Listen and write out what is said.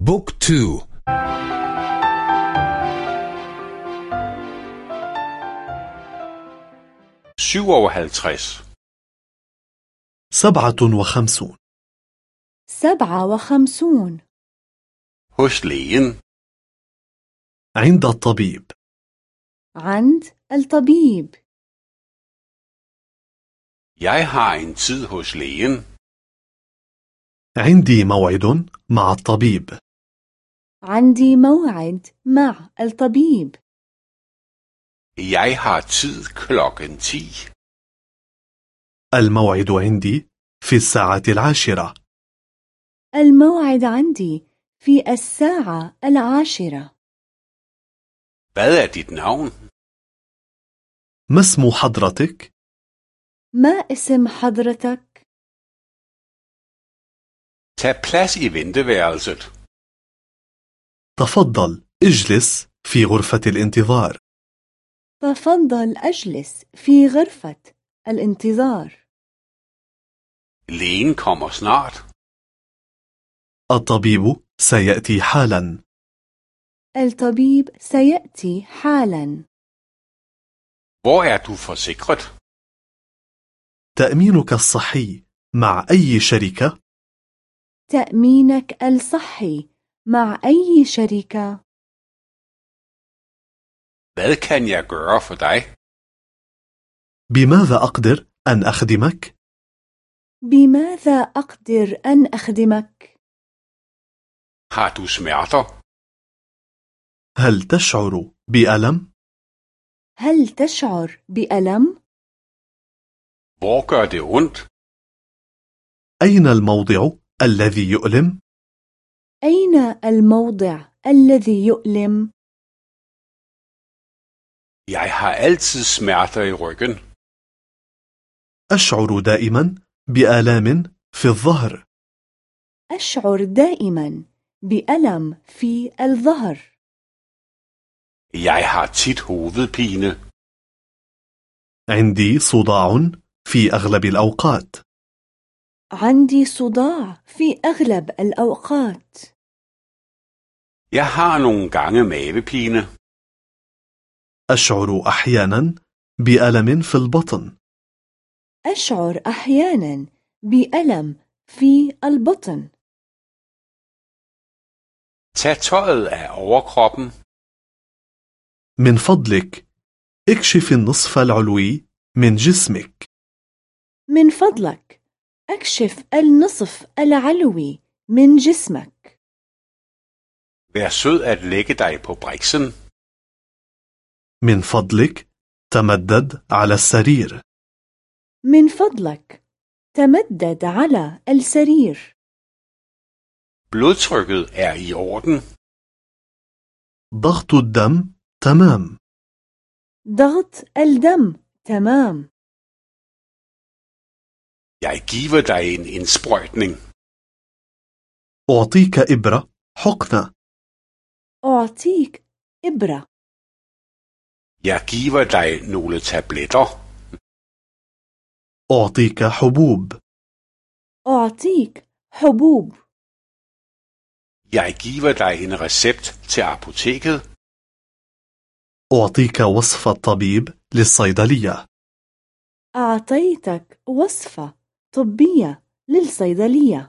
بوك تو. سبعة وخمسون. سبعة وخمسون. hos lægen عند الطبيب. عند الطبيب. Jeg har en tid hos lægen. عندي موعد مع الطبيب. عندي موعد مع الطبيب Jeg har tid klokken 10. الموعد عندي في الساعة العاشرة الموعد عندي في الساعة العاشرة Hvad er dit navn? ما اسم حضرتك؟ ما اسم حضرتك؟ Tag plads i venteværelset. تفضل اجلس في غرفة الانتظار تفضل أجلس في غرفة الانتظار Lægen kommer snart. الطبيب سيأتي حالا الطبيب سيأتي حالا Hvor er du forsikret? تأمينك الصحي مع أي شركة؟ تأمينك الصحي مع أي شركة؟ Hvad kan jeg gøre for dig? بماذا أقدر أن أخدمك؟ بماذا أقدر أن أخدمك؟ Har du smerter? هل تشعر بألم؟ هل تشعر بألم؟ Hvor gør det ondt? أين الموضع الذي يؤلم؟ أين الموضع الذي يؤلم؟ Jeg har altid smerter i ryggen. أشعر دائما بآلام في الظهر أشعر دائما بألم في الظهر Jeg har tit hovedpine. عندي صداع في أغلب الأوقات عندي صداع في أغلب الأوقات Jeg har nogle gange mavepine. أشعر أحيانا بألم في البطن أشعر أحيانا بألم في البطن Tag tøjet af overkroppen. من فضلك اكشف النصف العلوي من جسمك من فضلك أكشف النصف العلوي من جسمك. Vær sød at lægge dig på briksen. من فضلك تمدد على السرير. من فضلك تمدد على السرير. Blodtrykket er i orden. ضغط الدم تمام. ضغط الدم تمام. Jeg giver dig en indsprøjtning. أعطيك إبرة حقنة أعطيك إبرة Jeg giver dig nogle tabletter. أعطيك حبوب أعطيك حبوب Jeg giver dig en recept til apoteket. أعطيك وصفة طبيب للصيدلية أعطيتك وصفة طبية للصيدلية.